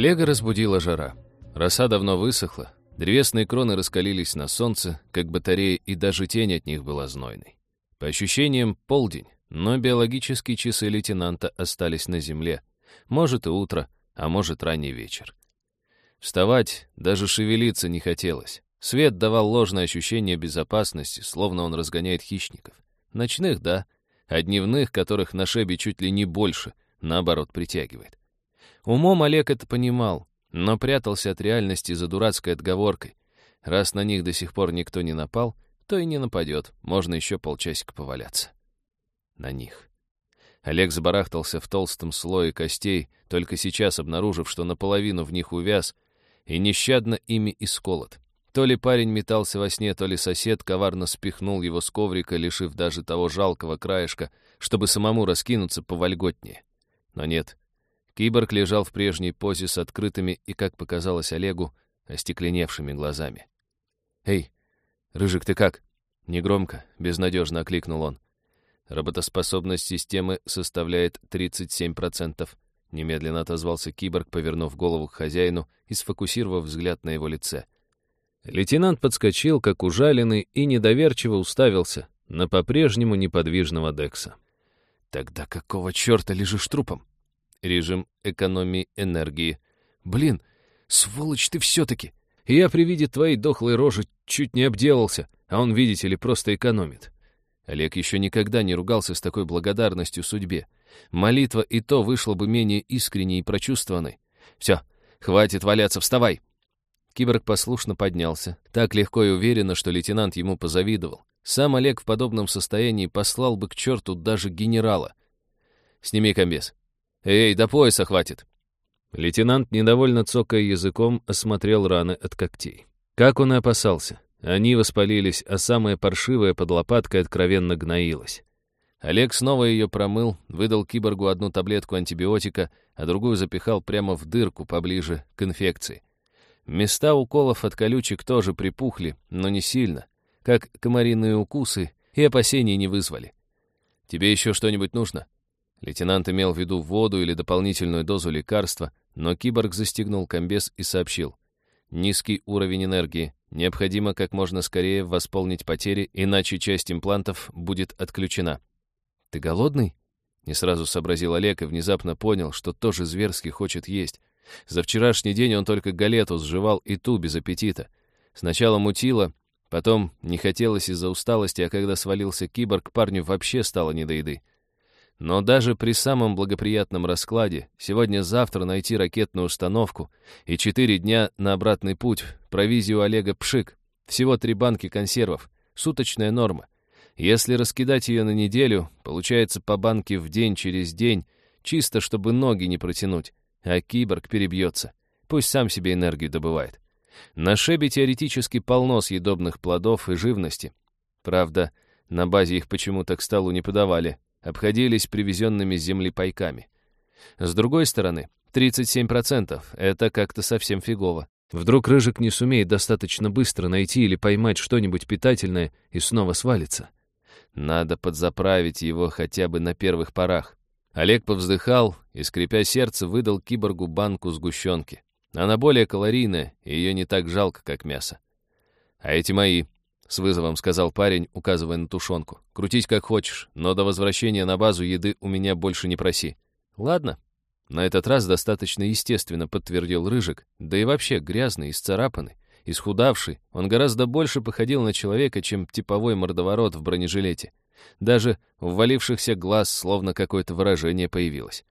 Олега разбудила жара. Роса давно высохла, древесные кроны раскалились на солнце, как батареи, и даже тень от них была знойной. По ощущениям, полдень, но биологические часы лейтенанта остались на земле. Может и утро, а может ранний вечер. Вставать, даже шевелиться не хотелось. Свет давал ложное ощущение безопасности, словно он разгоняет хищников. Ночных — да, а дневных, которых на шебе чуть ли не больше, наоборот, притягивает. Умом Олег это понимал, но прятался от реальности за дурацкой отговоркой. Раз на них до сих пор никто не напал, то и не нападет, можно еще полчасика поваляться. На них. Олег забарахтался в толстом слое костей, только сейчас обнаружив, что наполовину в них увяз, и нещадно ими исколот. То ли парень метался во сне, то ли сосед коварно спихнул его с коврика, лишив даже того жалкого краешка, чтобы самому раскинуться повольготнее. Но нет, Киборг лежал в прежней позе с открытыми и, как показалось Олегу, остекленевшими глазами. «Эй, Рыжик, ты как?» Негромко, безнадежно окликнул он. «Работоспособность системы составляет 37%. Немедленно отозвался киборг, повернув голову к хозяину и сфокусировав взгляд на его лице. Лейтенант подскочил, как ужаленный, и недоверчиво уставился на по-прежнему неподвижного Декса. «Тогда какого черта лежишь трупом?» Режим экономии энергии. Блин, сволочь ты все-таки. Я при виде твоей дохлой рожи чуть не обделался, а он, видите ли, просто экономит. Олег еще никогда не ругался с такой благодарностью судьбе. Молитва и то вышла бы менее искренней и прочувствованной. Все, хватит валяться, вставай. Киборг послушно поднялся, так легко и уверенно, что лейтенант ему позавидовал. Сам Олег в подобном состоянии послал бы к черту даже генерала. «Сними комбез. «Эй, до пояса хватит!» Лейтенант, недовольно цокая языком, осмотрел раны от когтей. Как он и опасался. Они воспалились, а самая паршивая под лопаткой откровенно гноилась. Олег снова ее промыл, выдал киборгу одну таблетку антибиотика, а другую запихал прямо в дырку поближе к инфекции. Места уколов от колючек тоже припухли, но не сильно, как комариные укусы, и опасений не вызвали. «Тебе еще что-нибудь нужно?» Лейтенант имел в виду воду или дополнительную дозу лекарства, но киборг застегнул комбез и сообщил. Низкий уровень энергии. Необходимо как можно скорее восполнить потери, иначе часть имплантов будет отключена. «Ты голодный?» Не сразу сообразил Олег и внезапно понял, что тоже зверски хочет есть. За вчерашний день он только галету сживал и ту без аппетита. Сначала мутило, потом не хотелось из-за усталости, а когда свалился киборг, парню вообще стало не до еды. Но даже при самом благоприятном раскладе сегодня-завтра найти ракетную установку и четыре дня на обратный путь, провизию Олега пшик, всего три банки консервов, суточная норма. Если раскидать ее на неделю, получается по банке в день через день, чисто чтобы ноги не протянуть, а киборг перебьется. Пусть сам себе энергию добывает. На шебе теоретически полно съедобных плодов и живности. Правда, на базе их почему-то к столу не подавали, обходились привезенными с земли пайками. С другой стороны, 37% — это как-то совсем фигово. Вдруг Рыжик не сумеет достаточно быстро найти или поймать что-нибудь питательное и снова свалится. Надо подзаправить его хотя бы на первых порах. Олег повздыхал и, скрипя сердце, выдал киборгу банку сгущенки. Она более калорийная, и ее не так жалко, как мясо. «А эти мои», с вызовом сказал парень, указывая на тушенку. «Крутись как хочешь, но до возвращения на базу еды у меня больше не проси». «Ладно». На этот раз достаточно естественно подтвердил Рыжик, да и вообще грязный, исцарапанный, исхудавший, он гораздо больше походил на человека, чем типовой мордоворот в бронежилете. Даже в валившихся глаз словно какое-то выражение появилось.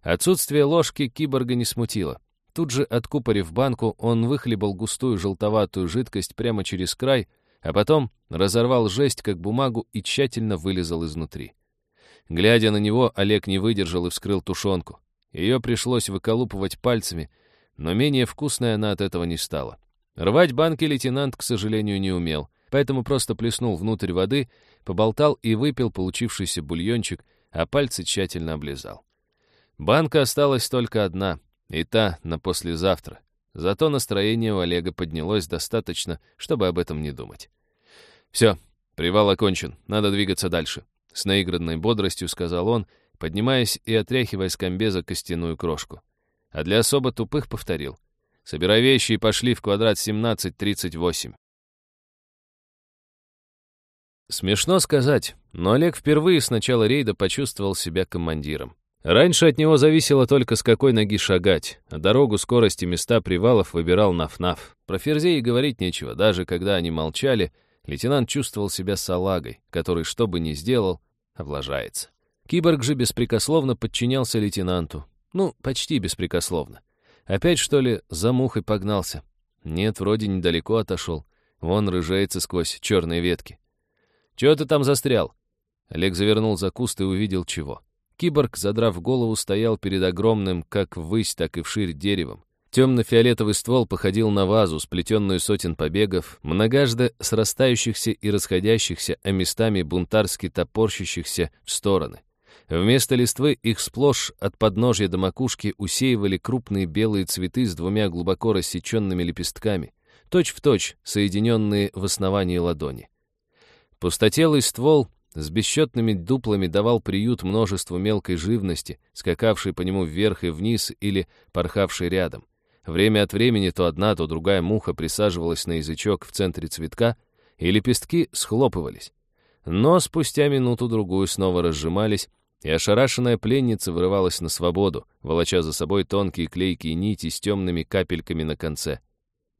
Отсутствие ложки киборга не смутило. Тут же, откупорив банку, он выхлебал густую желтоватую жидкость прямо через край, а потом разорвал жесть, как бумагу, и тщательно вылезал изнутри. Глядя на него, Олег не выдержал и вскрыл тушенку. Ее пришлось выколупывать пальцами, но менее вкусной она от этого не стала. Рвать банки лейтенант, к сожалению, не умел, поэтому просто плеснул внутрь воды, поболтал и выпил получившийся бульончик, а пальцы тщательно облизал. Банка осталась только одна, и та на послезавтра. Зато настроение у Олега поднялось достаточно, чтобы об этом не думать. «Все, привал окончен, надо двигаться дальше», — с наигранной бодростью сказал он, поднимаясь и отряхивая с комбеза костяную крошку. а для особо тупых повторил. Собирай вещи и пошли в квадрат 1738. Смешно сказать, но Олег впервые с начала рейда почувствовал себя командиром. Раньше от него зависело только с какой ноги шагать, а дорогу, скорости, места привалов выбирал Наф-Наф. Про Ферзей говорить нечего, даже когда они молчали, лейтенант чувствовал себя салагой, который, что бы ни сделал, облажается. Киборг же беспрекословно подчинялся лейтенанту. Ну, почти беспрекословно. Опять, что ли, за мухой погнался? Нет, вроде недалеко отошел. Вон рыжается сквозь черные ветки. «Чего ты там застрял?» Олег завернул за куст и увидел чего. Киборг, задрав голову, стоял перед огромным, как ввысь, так и вширь деревом. Темно-фиолетовый ствол походил на вазу, сплетенную сотен побегов, многожды срастающихся и расходящихся, а местами бунтарски топорщащихся в стороны. Вместо листвы их сплошь от подножья до макушки усеивали крупные белые цветы с двумя глубоко рассеченными лепестками, точь-в-точь точь, соединенные в основании ладони. Пустотелый ствол с бесчетными дуплами давал приют множеству мелкой живности, скакавшей по нему вверх и вниз или порхавшей рядом. Время от времени то одна, то другая муха присаживалась на язычок в центре цветка, и лепестки схлопывались. Но спустя минуту-другую снова разжимались, и ошарашенная пленница вырывалась на свободу, волоча за собой тонкие клейкие нити с темными капельками на конце.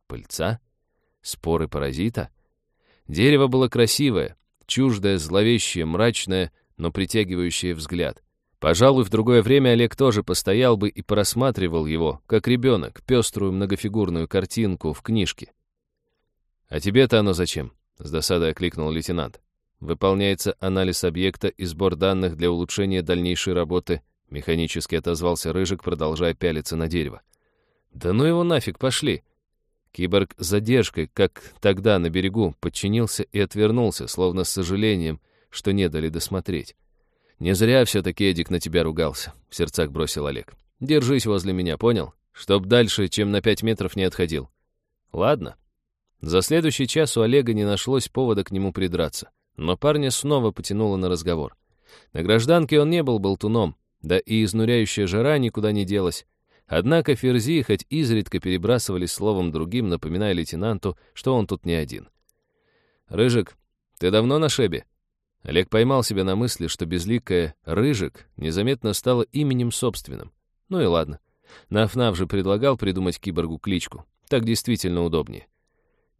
Пыльца? Споры паразита? Дерево было красивое, чуждое, зловещее, мрачное, но притягивающее взгляд. Пожалуй, в другое время Олег тоже постоял бы и просматривал его, как ребенок, пеструю многофигурную картинку в книжке. «А тебе-то оно зачем?» — с досадой окликнул лейтенант. «Выполняется анализ объекта и сбор данных для улучшения дальнейшей работы», — механически отозвался Рыжик, продолжая пялиться на дерево. «Да ну его нафиг, пошли!» Киборг с задержкой, как тогда на берегу, подчинился и отвернулся, словно с сожалением, что не дали досмотреть. «Не зря все-таки Эдик на тебя ругался», — в сердцах бросил Олег. «Держись возле меня, понял? Чтоб дальше, чем на пять метров не отходил». «Ладно». За следующий час у Олега не нашлось повода к нему придраться, но парня снова потянуло на разговор. На гражданке он не был болтуном, да и изнуряющая жара никуда не делась. Однако Ферзи хоть изредка перебрасывались словом другим, напоминая лейтенанту, что он тут не один. «Рыжик, ты давно на шебе?» Олег поймал себя на мысли, что безликая «Рыжик» незаметно стала именем собственным. Ну и ладно. Наф-Наф же предлагал придумать киборгу кличку. Так действительно удобнее.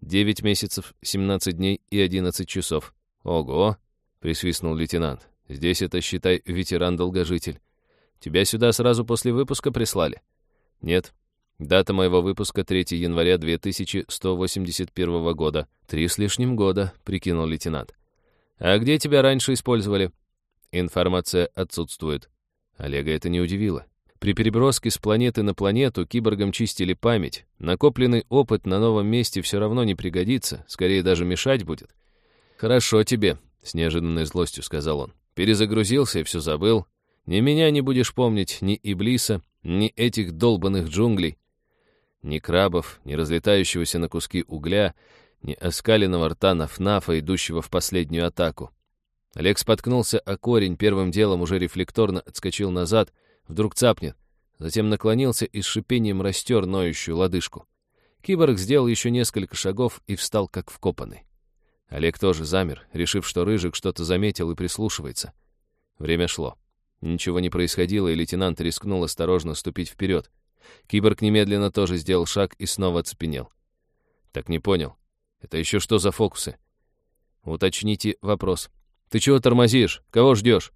Девять месяцев, семнадцать дней и одиннадцать часов. Ого! — присвистнул лейтенант. Здесь это, считай, ветеран-долгожитель. Тебя сюда сразу после выпуска прислали? Нет. Дата моего выпуска 3 января 2181 года. Три с лишним года, прикинул лейтенант. А где тебя раньше использовали? Информация отсутствует. Олега это не удивило. При переброске с планеты на планету киборгам чистили память. Накопленный опыт на новом месте все равно не пригодится, скорее даже мешать будет. «Хорошо тебе», — с неожиданной злостью сказал он. «Перезагрузился и все забыл. Ни меня не будешь помнить, ни Иблиса, ни этих долбанных джунглей, ни крабов, ни разлетающегося на куски угля, ни оскаленного рта Нафнафа, идущего в последнюю атаку. Олег споткнулся о корень, первым делом уже рефлекторно отскочил назад, вдруг цапнет, затем наклонился и с шипением растер ноющую лодыжку. Киборг сделал еще несколько шагов и встал как вкопанный. Олег тоже замер, решив, что Рыжик что-то заметил и прислушивается. Время шло. Ничего не происходило, и лейтенант рискнул осторожно ступить вперед. Киборг немедленно тоже сделал шаг и снова оцепенел. Так не понял. Это еще что за фокусы? Уточните вопрос. Ты чего тормозишь? Кого ждешь?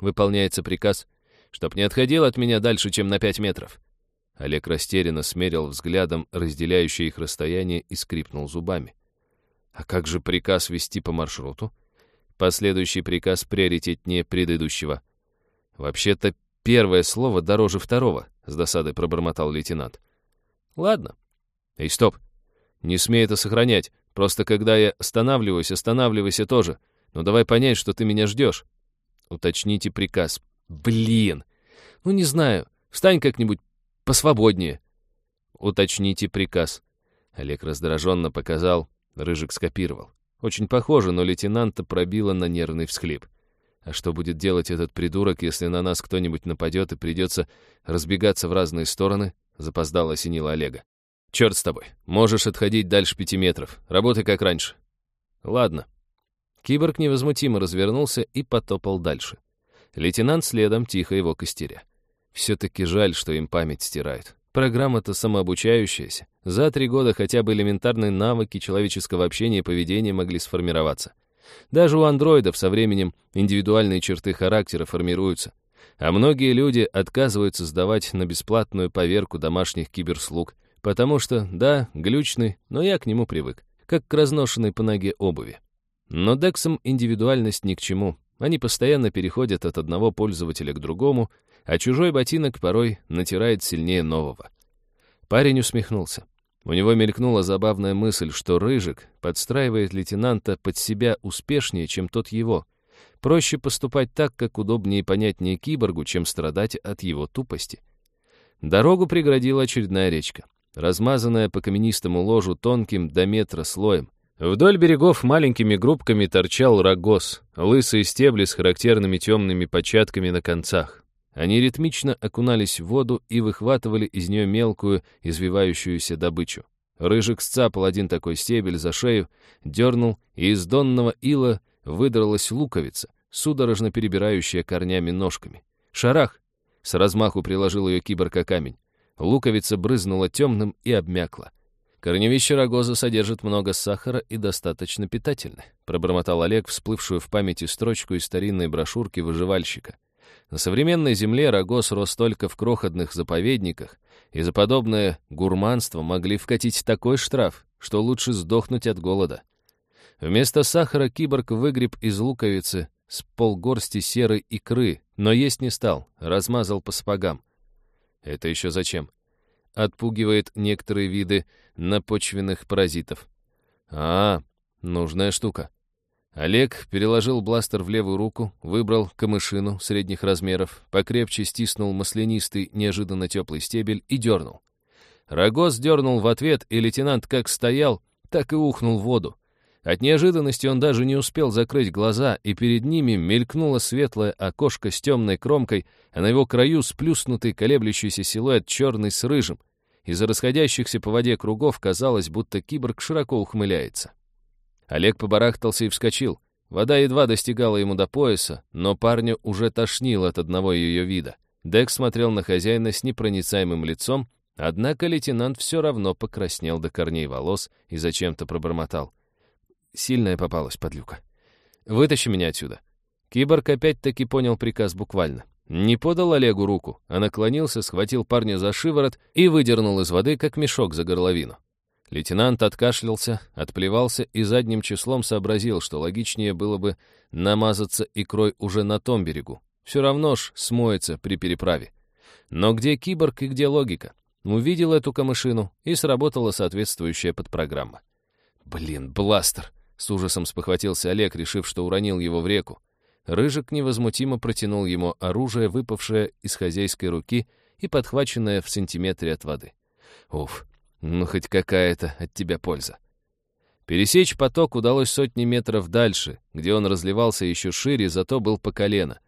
Выполняется приказ, чтоб не отходил от меня дальше, чем на пять метров. Олег растерянно смерил взглядом разделяющее их расстояние и скрипнул зубами. А как же приказ вести по маршруту? Последующий приказ приоритетнее предыдущего. «Вообще-то первое слово дороже второго», — с досадой пробормотал лейтенант. «Ладно. Эй, стоп. Не смей это сохранять. Просто когда я останавливаюсь, останавливайся тоже. Но давай понять, что ты меня ждешь. Уточните приказ. Блин. Ну, не знаю. Встань как-нибудь посвободнее. Уточните приказ. Олег раздраженно показал, Рыжик скопировал. Очень похоже, но лейтенанта пробило на нервный всхлип. А что будет делать этот придурок, если на нас кто-нибудь нападет и придется разбегаться в разные стороны? Запоздало осенило Олега. Черт с тобой. Можешь отходить дальше пяти метров. Работай как раньше. Ладно. Киборг невозмутимо развернулся и потопал дальше. Лейтенант следом тихо его костеря. Все-таки жаль, что им память стирают. Программа-то самообучающаяся. За три года хотя бы элементарные навыки человеческого общения и поведения могли сформироваться. Даже у андроидов со временем индивидуальные черты характера формируются. А многие люди отказываются сдавать на бесплатную поверку домашних киберслуг, потому что, да, глючный, но я к нему привык, как к разношенной по ноге обуви. Но дексам индивидуальность ни к чему. Они постоянно переходят от одного пользователя к другому, а чужой ботинок порой натирает сильнее нового. Парень усмехнулся. У него мелькнула забавная мысль, что Рыжик подстраивает лейтенанта под себя успешнее, чем тот его. Проще поступать так, как удобнее и понятнее киборгу, чем страдать от его тупости. Дорогу преградила очередная речка, размазанная по каменистому ложу тонким до метра слоем. Вдоль берегов маленькими группками торчал рогоз, лысые стебли с характерными темными початками на концах. Они ритмично окунались в воду и выхватывали из нее мелкую, извивающуюся добычу. Рыжик сцапал один такой стебель за шею, дернул, и из донного ила выдралась луковица, судорожно перебирающая корнями ножками. «Шарах!» — с размаху приложил ее киборг камень. Луковица брызнула темным и обмякла. «Корневище рогоза содержит много сахара и достаточно питательно», пробормотал Олег, всплывшую в памяти строчку из старинной брошюрки выживальщика. На современной земле рогоз рос только в крохотных заповедниках, и за подобное гурманство могли вкатить такой штраф, что лучше сдохнуть от голода. Вместо сахара киборг выгреб из луковицы с полгорсти серой икры, но есть не стал, размазал по сапогам. Это еще зачем? Отпугивает некоторые виды напочвенных паразитов. А, нужная штука. Олег переложил бластер в левую руку, выбрал камышину средних размеров, покрепче стиснул маслянистый, неожиданно теплый стебель и дернул. Рогоз дернул в ответ, и лейтенант как стоял, так и ухнул в воду. От неожиданности он даже не успел закрыть глаза, и перед ними мелькнуло светлое окошко с темной кромкой, а на его краю сплюснутый колеблющийся силуэт черный с рыжим. Из-за расходящихся по воде кругов казалось, будто киборг широко ухмыляется. Олег побарахтался и вскочил. Вода едва достигала ему до пояса, но парню уже тошнило от одного ее вида. Дек смотрел на хозяина с непроницаемым лицом, однако лейтенант все равно покраснел до корней волос и зачем-то пробормотал. Сильная попалась подлюка. «Вытащи меня отсюда». Киборг опять-таки понял приказ буквально. Не подал Олегу руку, а наклонился, схватил парня за шиворот и выдернул из воды, как мешок за горловину. Лейтенант откашлялся, отплевался и задним числом сообразил, что логичнее было бы намазаться икрой уже на том берегу. Все равно ж смоется при переправе. Но где киборг и где логика? Увидел эту камышину, и сработала соответствующая подпрограмма. «Блин, бластер!» — с ужасом спохватился Олег, решив, что уронил его в реку. Рыжик невозмутимо протянул ему оружие, выпавшее из хозяйской руки и подхваченное в сантиметре от воды. «Уф, ну, хоть какая-то от тебя польза. Пересечь поток удалось сотни метров дальше, где он разливался еще шире, зато был по колено.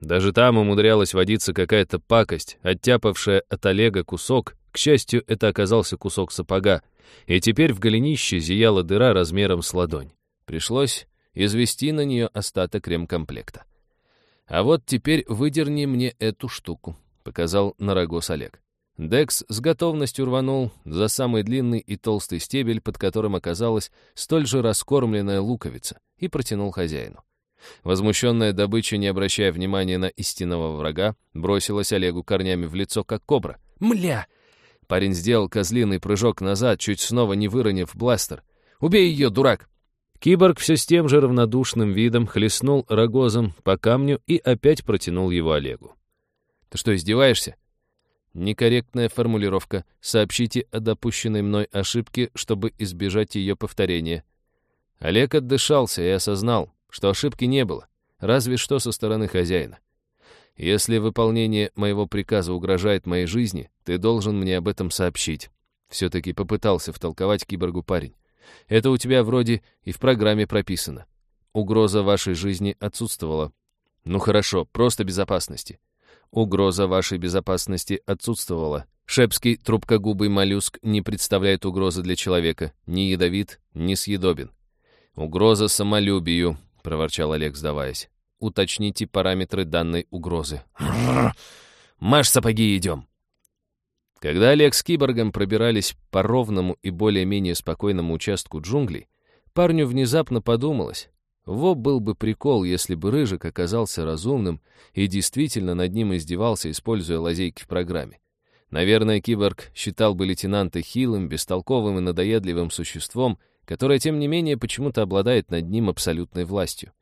Даже там умудрялась водиться какая-то пакость, оттяпавшая от Олега кусок. К счастью, это оказался кусок сапога, и теперь в голенище зияла дыра размером с ладонь. Пришлось извести на нее остаток ремкомплекта. «А вот теперь выдерни мне эту штуку», — показал на рогоз Олег. Декс с готовностью рванул за самый длинный и толстый стебель, под которым оказалась столь же раскормленная луковица, и протянул хозяину. Возмущенная добыча, не обращая внимания на истинного врага, бросилась Олегу корнями в лицо, как кобра. «Мля!» Парень сделал козлиный прыжок назад, чуть снова не выронив бластер. «Убей ее, дурак!» Киборг все с тем же равнодушным видом хлестнул рогозом по камню и опять протянул его Олегу. «Ты что, издеваешься?» Некорректная формулировка. Сообщите о допущенной мной ошибке, чтобы избежать ее повторения. Олег отдышался и осознал, что ошибки не было, разве что со стороны хозяина. Если выполнение моего приказа угрожает моей жизни, ты должен мне об этом сообщить. Все-таки попытался втолковать киборгу парень. Это у тебя вроде и в программе прописано. Угроза вашей жизни отсутствовала. Ну хорошо, просто безопасности. Угроза вашей безопасности отсутствовала. Шепский трубкогубый моллюск не представляет угрозы для человека, ни ядовит, ни съедобен. Угроза самолюбию, проворчал Олег, сдаваясь. Уточните параметры данной угрозы. Маш сапоги, идем. Когда Олег с киборгом пробирались по ровному и более-менее спокойному участку джунглей, парню внезапно подумалось, во был бы прикол, если бы Рыжик оказался разумным и действительно над ним издевался, используя лазейки в программе. Наверное, киборг считал бы лейтенанта хилым, бестолковым и надоедливым существом, которое, тем не менее, почему-то обладает над ним абсолютной властью.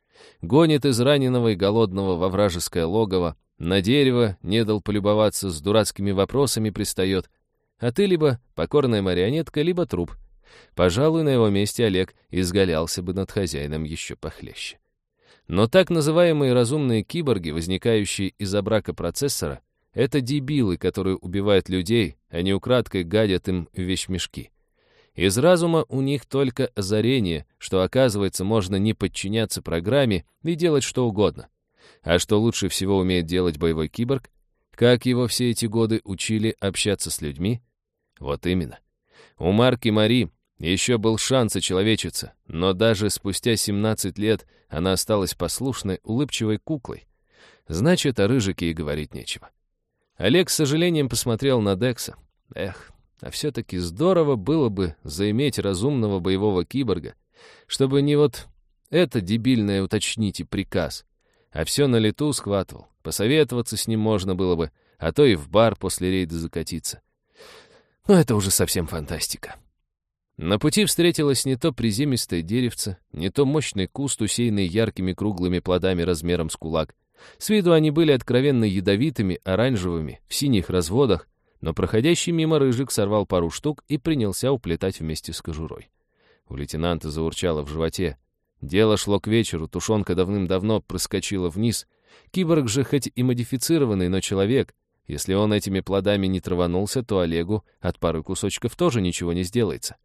Гонит из раненого и голодного во вражеское логово, на дерево не дал полюбоваться, с дурацкими вопросами пристает. А ты либо покорная марионетка, либо труп — Пожалуй, на его месте Олег изгалялся бы над хозяином еще похлеще. Но так называемые разумные киборги, возникающие из-за брака процессора, это дебилы, которые убивают людей, а не украдкой гадят им вещмешки. Из разума у них только озарение, что, оказывается, можно не подчиняться программе и делать что угодно. А что лучше всего умеет делать боевой киборг? Как его все эти годы учили общаться с людьми? Вот именно. У Марки Мари еще был шанс очеловечиться, но даже спустя 17 лет она осталась послушной, улыбчивой куклой. Значит, о рыжике и говорить нечего. Олег с сожалением посмотрел на Декса. Эх, а все-таки здорово было бы заиметь разумного боевого киборга, чтобы не вот это дебильное уточните приказ, а все на лету схватывал. Посоветоваться с ним можно было бы, а то и в бар после рейда закатиться. Но это уже совсем фантастика. На пути встретилось не то приземистое деревце, не то мощный куст, усеянный яркими круглыми плодами размером с кулак. С виду они были откровенно ядовитыми, оранжевыми, в синих разводах, но проходящий мимо рыжик сорвал пару штук и принялся уплетать вместе с кожурой. У лейтенанта заурчало в животе. Дело шло к вечеру, тушенка давным-давно проскочила вниз. Киборг же хоть и модифицированный, но человек. Если он этими плодами не траванулся, то Олегу от пары кусочков тоже ничего не сделается.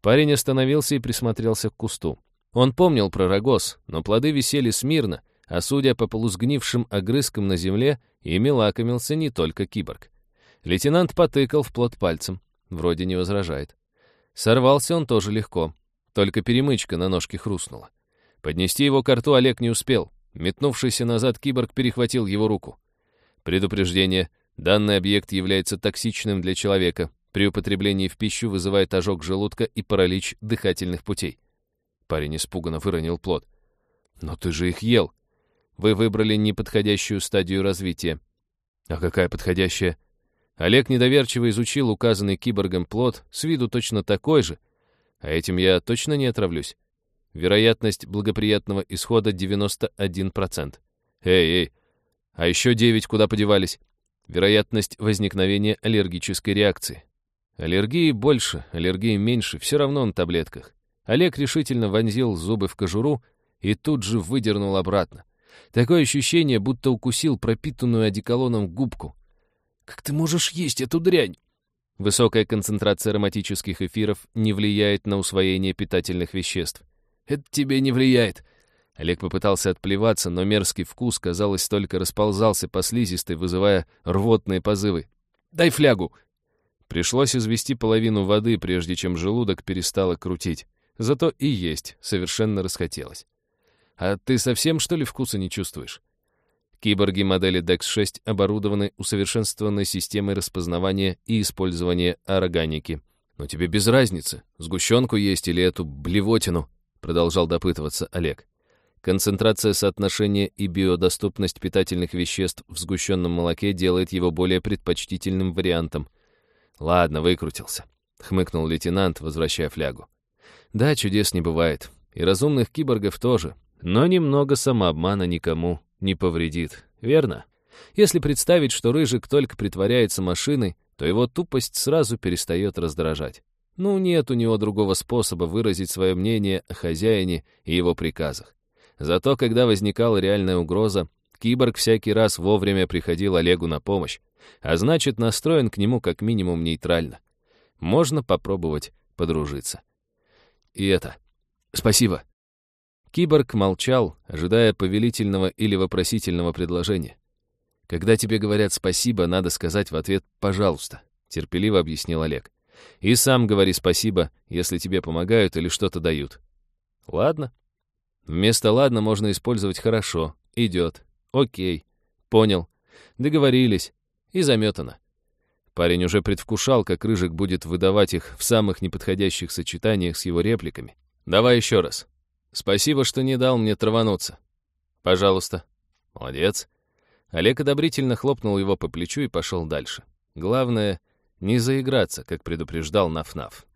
Парень остановился и присмотрелся к кусту. Он помнил про рогоз, но плоды висели смирно, а судя по полусгнившим огрызкам на земле, ими лакомился не только киборг. Лейтенант потыкал в плод пальцем. Вроде не возражает. Сорвался он тоже легко. Только перемычка на ножке хрустнула. Поднести его к рту Олег не успел. Метнувшийся назад киборг перехватил его руку. Предупреждение. Данный объект является токсичным для человека при употреблении в пищу вызывает ожог желудка и паралич дыхательных путей. Парень испуганно выронил плод. «Но ты же их ел. Вы выбрали неподходящую стадию развития». «А какая подходящая?» Олег недоверчиво изучил указанный киборгом плод, с виду точно такой же. А этим я точно не отравлюсь. Вероятность благоприятного исхода 91%. Эй, эй, а еще 9 куда подевались? Вероятность возникновения аллергической реакции. Аллергии больше, аллергии меньше, все равно на таблетках. Олег решительно вонзил зубы в кожуру и тут же выдернул обратно. Такое ощущение, будто укусил пропитанную одеколоном губку. «Как ты можешь есть эту дрянь?» Высокая концентрация ароматических эфиров не влияет на усвоение питательных веществ. «Это тебе не влияет!» Олег попытался отплеваться, но мерзкий вкус, казалось, только расползался по слизистой, вызывая рвотные позывы. «Дай флягу!» Пришлось извести половину воды, прежде чем желудок перестало крутить. Зато и есть совершенно расхотелось. А ты совсем, что ли, вкуса не чувствуешь? Киборги модели DEX-6 оборудованы усовершенствованной системой распознавания и использования органики. Но тебе без разницы, сгущенку есть или эту блевотину, продолжал допытываться Олег. Концентрация соотношения и биодоступность питательных веществ в сгущенном молоке делает его более предпочтительным вариантом. «Ладно, выкрутился», — хмыкнул лейтенант, возвращая флягу. «Да, чудес не бывает. И разумных киборгов тоже. Но немного самообмана никому не повредит, верно? Если представить, что Рыжик только притворяется машиной, то его тупость сразу перестает раздражать. Ну, нет у него другого способа выразить свое мнение о хозяине и его приказах. Зато, когда возникала реальная угроза, киборг всякий раз вовремя приходил Олегу на помощь, а значит, настроен к нему как минимум нейтрально. Можно попробовать подружиться. И это. Спасибо. Киборг молчал, ожидая повелительного или вопросительного предложения. «Когда тебе говорят спасибо, надо сказать в ответ «пожалуйста», — терпеливо объяснил Олег. «И сам говори спасибо, если тебе помогают или что-то дают». «Ладно». Вместо «ладно» можно использовать «хорошо», «идет», «окей», «понял», «договорились» и «заметано». Парень уже предвкушал, как Рыжик будет выдавать их в самых неподходящих сочетаниях с его репликами. «Давай еще раз. Спасибо, что не дал мне травануться». «Пожалуйста». «Молодец». Олег одобрительно хлопнул его по плечу и пошел дальше. Главное — не заиграться, как предупреждал Наф-Наф.